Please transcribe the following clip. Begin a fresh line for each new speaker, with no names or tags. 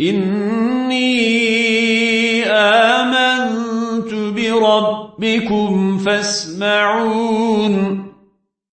إني آمنت بربكم فاسمعون.